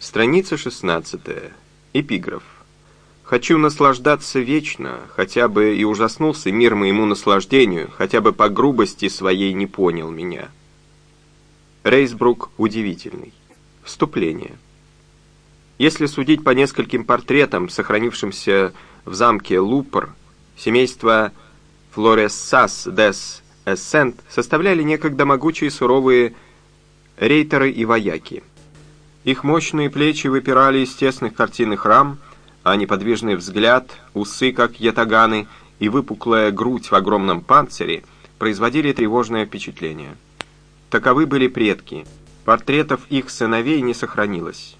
Страница 16. Эпиграф. «Хочу наслаждаться вечно, хотя бы и ужаснулся мир моему наслаждению, хотя бы по грубости своей не понял меня». Рейсбрук удивительный. Вступление. Если судить по нескольким портретам, сохранившимся в замке Лупор, семейство Флорессас дес Эссент составляли некогда могучие суровые рейтеры и вояки. Их мощные плечи выпирали из тесных картинных рам, а неподвижный взгляд, усы, как ятаганы, и выпуклая грудь в огромном панцире производили тревожное впечатление. Таковы были предки. Портретов их сыновей не сохранилось.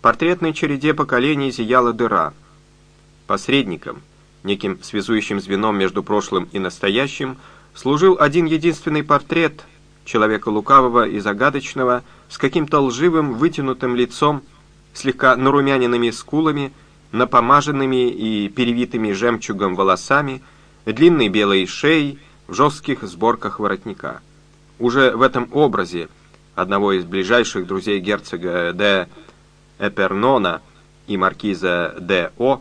В портретной череде поколений зияла дыра. Посредником, неким связующим звеном между прошлым и настоящим, служил один единственный портрет человека лукавого и загадочного, с каким-то лживым вытянутым лицом, слегка нарумяненными скулами, напомаженными и перевитыми жемчугом волосами, длинной белой шеей в жестких сборках воротника. Уже в этом образе одного из ближайших друзей герцога де Эпернона и маркиза де О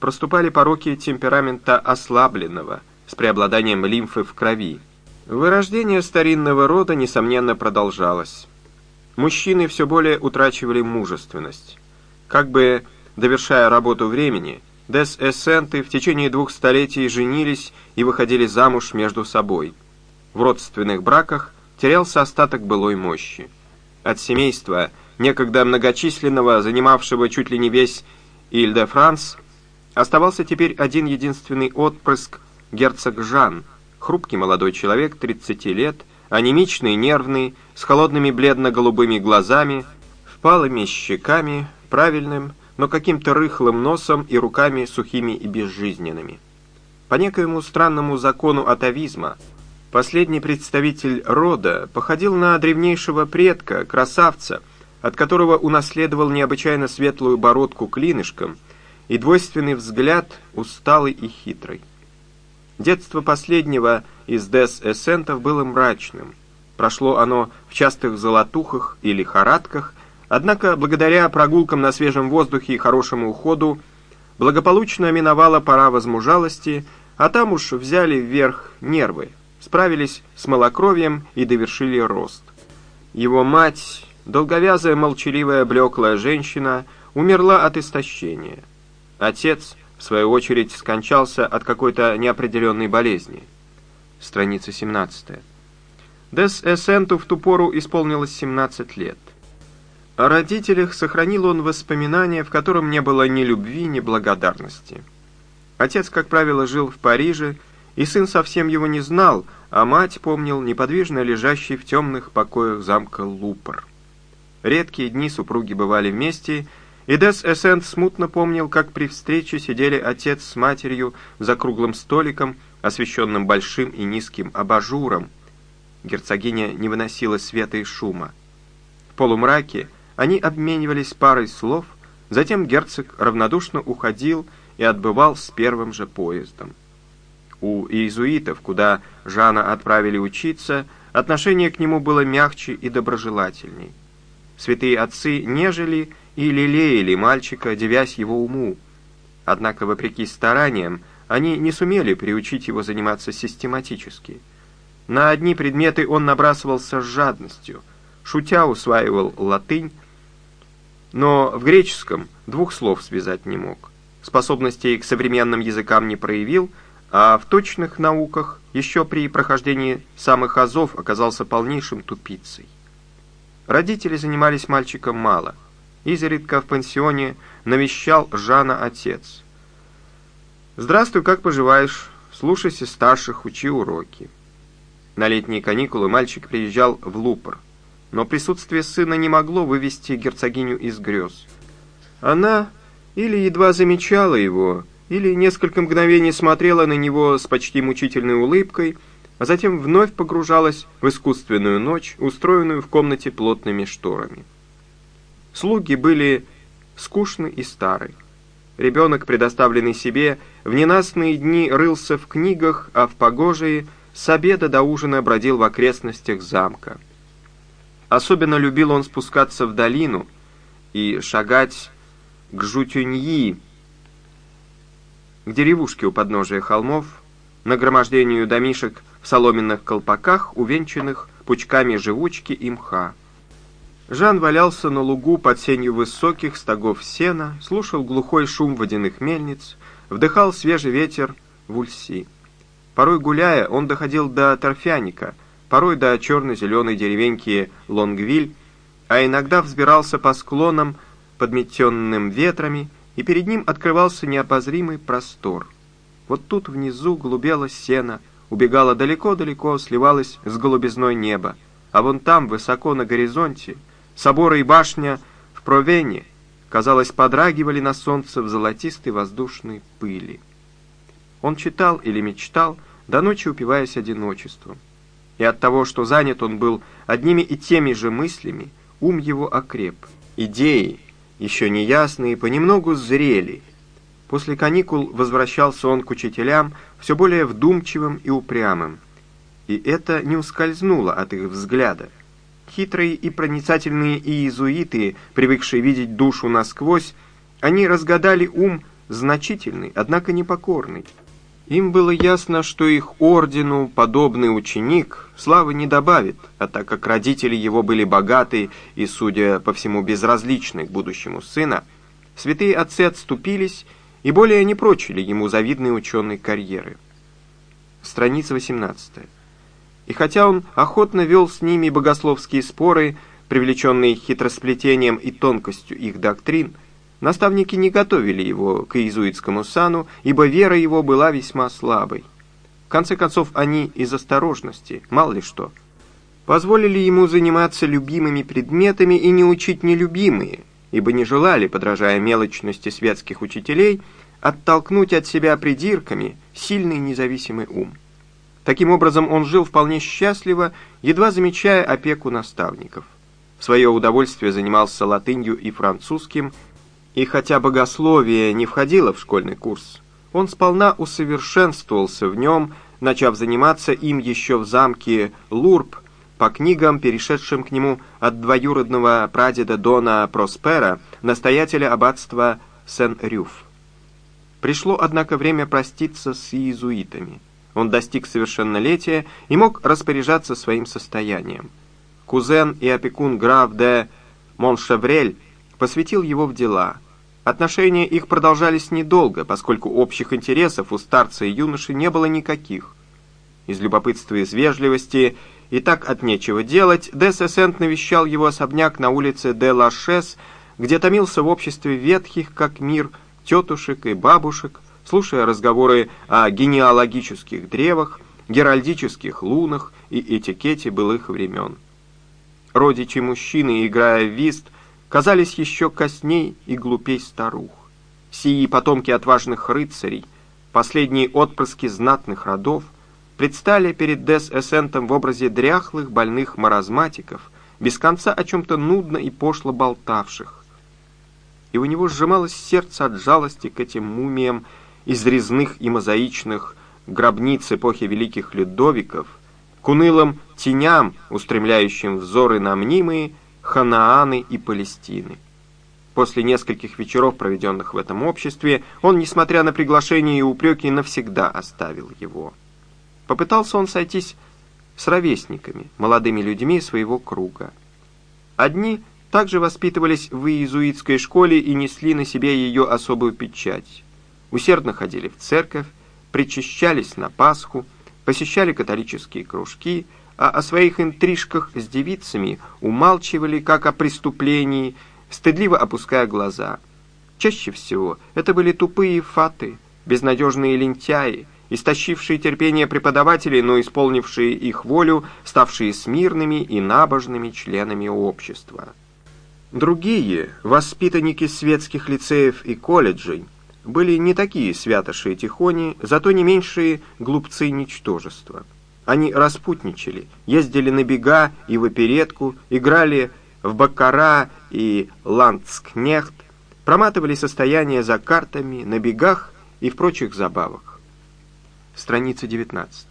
проступали пороки темперамента ослабленного, с преобладанием лимфы в крови. Вырождение старинного рода, несомненно, продолжалось. Мужчины все более утрачивали мужественность. Как бы довершая работу времени, Дес Эссенты в течение двух столетий женились и выходили замуж между собой. В родственных браках терялся остаток былой мощи. От семейства, некогда многочисленного, занимавшего чуть ли не весь Иль-де-Франс, оставался теперь один единственный отпрыск герцог Жан, хрупкий молодой человек 30 лет, анемичный, нервный, с холодными бледно-голубыми глазами, впалыми щеками, правильным, но каким-то рыхлым носом и руками сухими и безжизненными. По некоему странному закону атовизма, последний представитель рода походил на древнейшего предка, красавца, от которого унаследовал необычайно светлую бородку клинышком и двойственный взгляд, усталый и хитрый. Детство последнего из Дес-Эссентов было мрачным. Прошло оно в частых золотухах и лихорадках, однако благодаря прогулкам на свежем воздухе и хорошему уходу благополучно миновала пора возмужалости, а там уж взяли вверх нервы, справились с малокровием и довершили рост. Его мать, долговязая, молчаливая, блеклая женщина, умерла от истощения. Отец, свою очередь, скончался от какой-то неопределенной болезни. Страница 17. Дес Эссенту в ту пору исполнилось 17 лет. О родителях сохранил он воспоминания, в котором не было ни любви, ни благодарности. Отец, как правило, жил в Париже, и сын совсем его не знал, а мать помнил неподвижно лежащий в темных покоях замка Лупор. Редкие дни супруги бывали вместе, и Дес Эссент смутно помнил, как при встрече сидели отец с матерью за круглым столиком, освещенным большим и низким абажуром. Герцогиня не выносила света и шума. В полумраке они обменивались парой слов, затем герцог равнодушно уходил и отбывал с первым же поездом. У иезуитов, куда Жана отправили учиться, отношение к нему было мягче и доброжелательней. Святые отцы нежели и лелеяли мальчика, девясь его уму. Однако, вопреки стараниям, они не сумели приучить его заниматься систематически. На одни предметы он набрасывался с жадностью, шутя усваивал латынь, но в греческом двух слов связать не мог. Способностей к современным языкам не проявил, а в точных науках еще при прохождении самых азов оказался полнейшим тупицей. Родители занимались мальчиком мало – Изредка в пансионе навещал Жана отец. «Здравствуй, как поживаешь? Слушайся старших, учи уроки». На летние каникулы мальчик приезжал в Лупор, но присутствие сына не могло вывести герцогиню из грез. Она или едва замечала его, или несколько мгновений смотрела на него с почти мучительной улыбкой, а затем вновь погружалась в искусственную ночь, устроенную в комнате плотными шторами. Слуги были скучны и стары. Ребенок, предоставленный себе, в ненастные дни рылся в книгах, а в погожие с обеда до ужина бродил в окрестностях замка. Особенно любил он спускаться в долину и шагать к Жутюньи, к деревушке у подножия холмов, нагромождению домишек в соломенных колпаках, увенчанных пучками живучки и мха. Жан валялся на лугу под сенью высоких стогов сена, слушал глухой шум водяных мельниц, вдыхал свежий ветер в Ульси. Порой гуляя, он доходил до торфяника, порой до черно-зеленой деревеньки Лонгвиль, а иногда взбирался по склонам, подметенным ветрами, и перед ним открывался неопозримый простор. Вот тут внизу глубело сено, убегало далеко-далеко, сливалось с голубизной неба, а вон там, высоко на горизонте, соборы и башня в Провене, казалось, подрагивали на солнце в золотистой воздушной пыли. Он читал или мечтал, до ночи упиваясь одиночеством. И от того, что занят он был одними и теми же мыслями, ум его окреп. Идеи, еще неясные, понемногу зрели. После каникул возвращался он к учителям, все более вдумчивым и упрямым. И это не ускользнуло от их взгляда. Хитрые и проницательные иезуиты, привыкшие видеть душу насквозь, они разгадали ум значительный, однако непокорный. Им было ясно, что их ордену подобный ученик славы не добавит, а так как родители его были богаты и, судя по всему, безразличны к будущему сына, святые отцы отступились и более не прочили ему завидной ученой карьеры. Страница 18. И хотя он охотно вел с ними богословские споры, привлеченные хитросплетением и тонкостью их доктрин, Наставники не готовили его к иезуитскому сану, ибо вера его была весьма слабой. В конце концов, они из осторожности, мало ли что, позволили ему заниматься любимыми предметами и не учить нелюбимые, ибо не желали, подражая мелочности светских учителей, оттолкнуть от себя придирками сильный независимый ум. Таким образом, он жил вполне счастливо, едва замечая опеку наставников. В свое удовольствие занимался латынью и французским, и хотя богословие не входило в школьный курс, он сполна усовершенствовался в нем, начав заниматься им еще в замке Лурб по книгам, перешедшим к нему от двоюродного прадеда Дона Проспера, настоятеля аббатства Сен-Рюф. Пришло, однако, время проститься с иезуитами. Он достиг совершеннолетия и мог распоряжаться своим состоянием. Кузен и опекун граф де Моншеврель посвятил его в дела. Отношения их продолжались недолго, поскольку общих интересов у старца и юноши не было никаких. Из любопытства и из вежливости и так от нечего делать, де Сесент навещал его особняк на улице де Лашес, где томился в обществе ветхих, как мир, тетушек и бабушек, слушая разговоры о генеалогических древах, геральдических лунах и этикете былых времен. Родичи мужчины, играя в вист, казались еще косней и глупей старух. Сии потомки отважных рыцарей, последние отпрыски знатных родов, предстали перед Дес Эссентом в образе дряхлых больных маразматиков, без конца о чем-то нудно и пошло болтавших. И у него сжималось сердце от жалости к этим мумиям из резных и мозаичных гробниц эпохи великих Людовиков, к унылым теням, устремляющим взоры на мнимые, Ханааны и Палестины. После нескольких вечеров, проведенных в этом обществе, он, несмотря на приглашения и упреки, навсегда оставил его. Попытался он сойтись с ровесниками, молодыми людьми своего круга. Одни также воспитывались в иезуитской школе и несли на себе ее особую печать. Усердно ходили в церковь, причащались на Пасху, посещали католические кружки – а о своих интрижках с девицами умалчивали как о преступлении, стыдливо опуская глаза. Чаще всего это были тупые фаты, безнадежные лентяи, истощившие терпение преподавателей, но исполнившие их волю, ставшие смирными и набожными членами общества. Другие, воспитанники светских лицеев и колледжей, были не такие святоши и тихони, зато не меньшие глупцы ничтожества. Они распутничали, ездили на бега и в оперетку, играли в баккара и ландскнехт, проматывали состояние за картами, на бегах и в прочих забавах. Страница 19.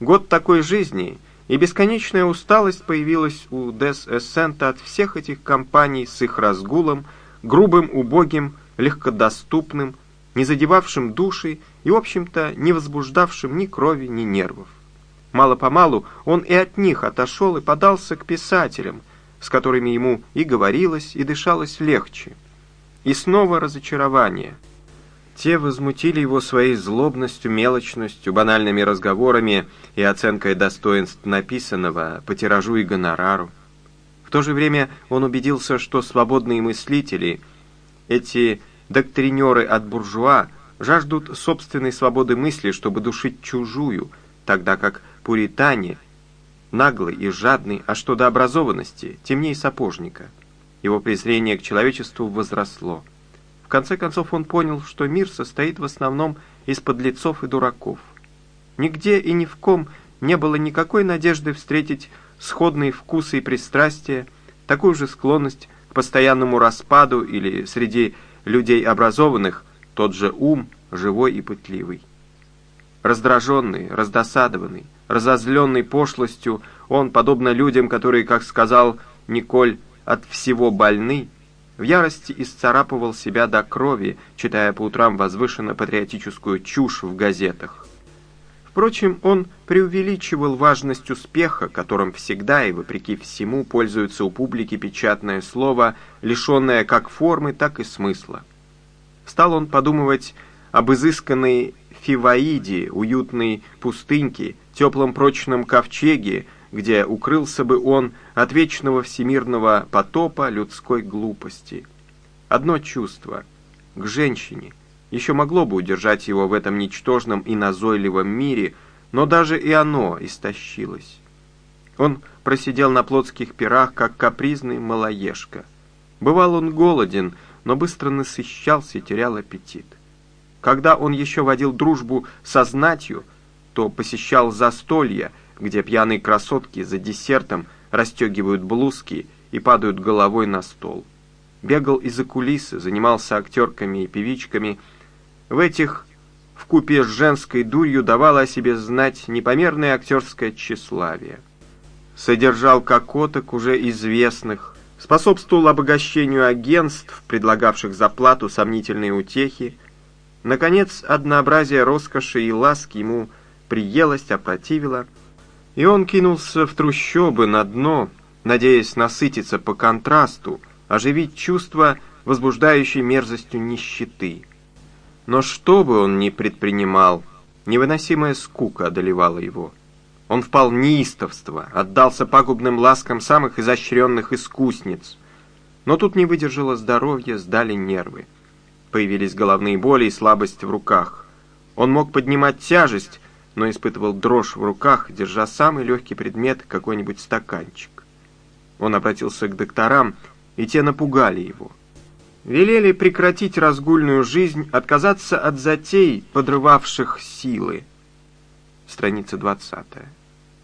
Год такой жизни И бесконечная усталость появилась у Дес Эссента от всех этих компаний с их разгулом, грубым, убогим, легкодоступным, не задевавшим души и, в общем-то, не возбуждавшим ни крови, ни нервов. Мало-помалу он и от них отошел и подался к писателям, с которыми ему и говорилось, и дышалось легче. И снова разочарование. Те возмутили его своей злобностью, мелочностью, банальными разговорами и оценкой достоинств написанного по тиражу и гонорару. В то же время он убедился, что свободные мыслители, эти доктринеры от буржуа, жаждут собственной свободы мысли, чтобы душить чужую, тогда как пуритане, наглый и жадный, а что до образованности, темней сапожника. Его презрение к человечеству возросло. В конце концов он понял, что мир состоит в основном из подлецов и дураков. Нигде и ни в ком не было никакой надежды встретить сходные вкусы и пристрастия, такую же склонность к постоянному распаду или среди людей образованных тот же ум, живой и пытливый. Раздраженный, раздосадованный, разозленный пошлостью, он, подобно людям, которые, как сказал Николь, от всего больны, в ярости исцарапывал себя до крови, читая по утрам возвышенно-патриотическую чушь в газетах. Впрочем, он преувеличивал важность успеха, которым всегда и вопреки всему пользуется у публики печатное слово, лишенное как формы, так и смысла. Стал он подумывать об изысканной Фиваиде, уютной пустыньке, теплом прочном ковчеге, где укрылся бы он от вечного всемирного потопа людской глупости. Одно чувство — к женщине — еще могло бы удержать его в этом ничтожном и назойливом мире, но даже и оно истощилось. Он просидел на плотских пирах, как капризный малоежка. Бывал он голоден, но быстро насыщался и терял аппетит. Когда он еще водил дружбу со знатью, то посещал застолья, где пьяные красотки за десертом расстегивают блузки и падают головой на стол. Бегал из-за кулисы, занимался актерками и певичками. В этих в купе с женской дурью давало о себе знать непомерное актерское тщеславие. Содержал кокоток уже известных, способствовал обогащению агентств, предлагавших за плату сомнительные утехи, Наконец, однообразие роскоши и ласки ему приелось, опротивило, и он кинулся в трущобы на дно, надеясь насытиться по контрасту, оживить чувство, возбуждающей мерзостью нищеты. Но что бы он ни предпринимал, невыносимая скука одолевала его. Он впал в неистовство, отдался пагубным ласкам самых изощренных искусниц. Но тут не выдержало здоровье, сдали нервы. Появились головные боли и слабость в руках. Он мог поднимать тяжесть, но испытывал дрожь в руках, держа самый легкий предмет, какой-нибудь стаканчик. Он обратился к докторам, и те напугали его. Велели прекратить разгульную жизнь, отказаться от затей, подрывавших силы. Страница 20.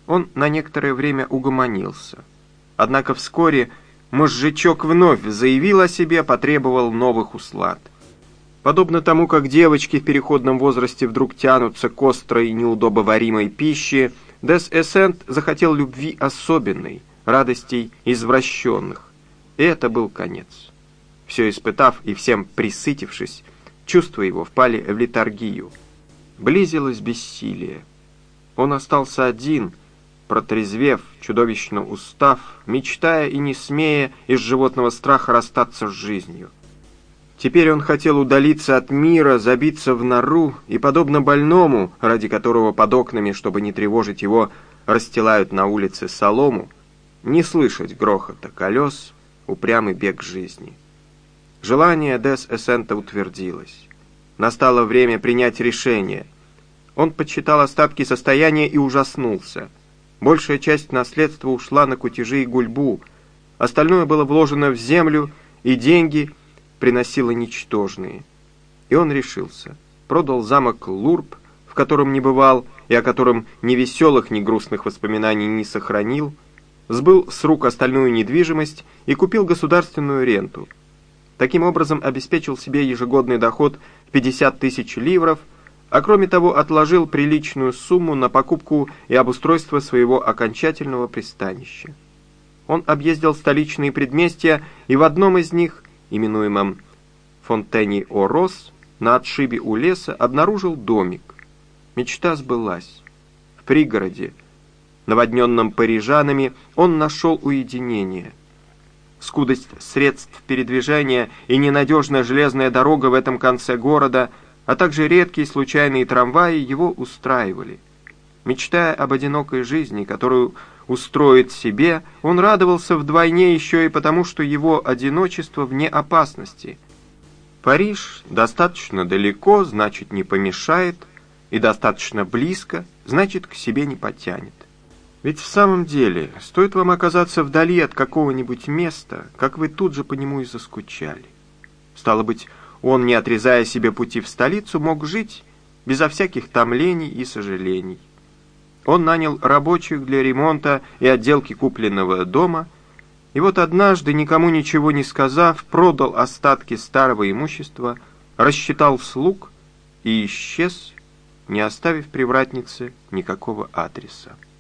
Он на некоторое время угомонился. Однако вскоре мозжечок вновь заявил о себе, потребовал новых услад. Подобно тому, как девочки в переходном возрасте вдруг тянутся к острой неудобоваримой пище, Дес Эссент захотел любви особенной, радостей извращенных. И это был конец. Все испытав и всем присытившись, чувства его впали в литургию. Близилось бессилие. Он остался один, протрезвев, чудовищно устав, мечтая и не смея из животного страха расстаться с жизнью. Теперь он хотел удалиться от мира, забиться в нору и, подобно больному, ради которого под окнами, чтобы не тревожить его, расстилают на улице солому, не слышать грохота колес, упрямый бег жизни. Желание Дес Эссента утвердилось. Настало время принять решение. Он подсчитал остатки состояния и ужаснулся. Большая часть наследства ушла на кутежи и гульбу, остальное было вложено в землю и деньги – приносило ничтожные. И он решился. Продал замок Лурб, в котором не бывал, и о котором ни веселых, ни грустных воспоминаний не сохранил, сбыл с рук остальную недвижимость и купил государственную ренту. Таким образом обеспечил себе ежегодный доход в 50 тысяч ливров, а кроме того отложил приличную сумму на покупку и обустройство своего окончательного пристанища. Он объездил столичные предместья, и в одном из них, именуемом Фонтени-о-Рос, на отшибе у леса, обнаружил домик. Мечта сбылась. В пригороде, наводненном парижанами, он нашел уединение. Скудость средств передвижения и ненадежная железная дорога в этом конце города – а также редкие случайные трамваи его устраивали. Мечтая об одинокой жизни, которую устроит себе, он радовался вдвойне еще и потому, что его одиночество вне опасности. Париж достаточно далеко, значит не помешает, и достаточно близко, значит к себе не потянет. Ведь в самом деле, стоит вам оказаться вдали от какого-нибудь места, как вы тут же по нему и заскучали. Стало быть, он, не отрезая себе пути в столицу, мог жить безо всяких томлений и сожалений. Он нанял рабочих для ремонта и отделки купленного дома, и вот однажды, никому ничего не сказав, продал остатки старого имущества, рассчитал слуг и исчез, не оставив привратнице никакого адреса.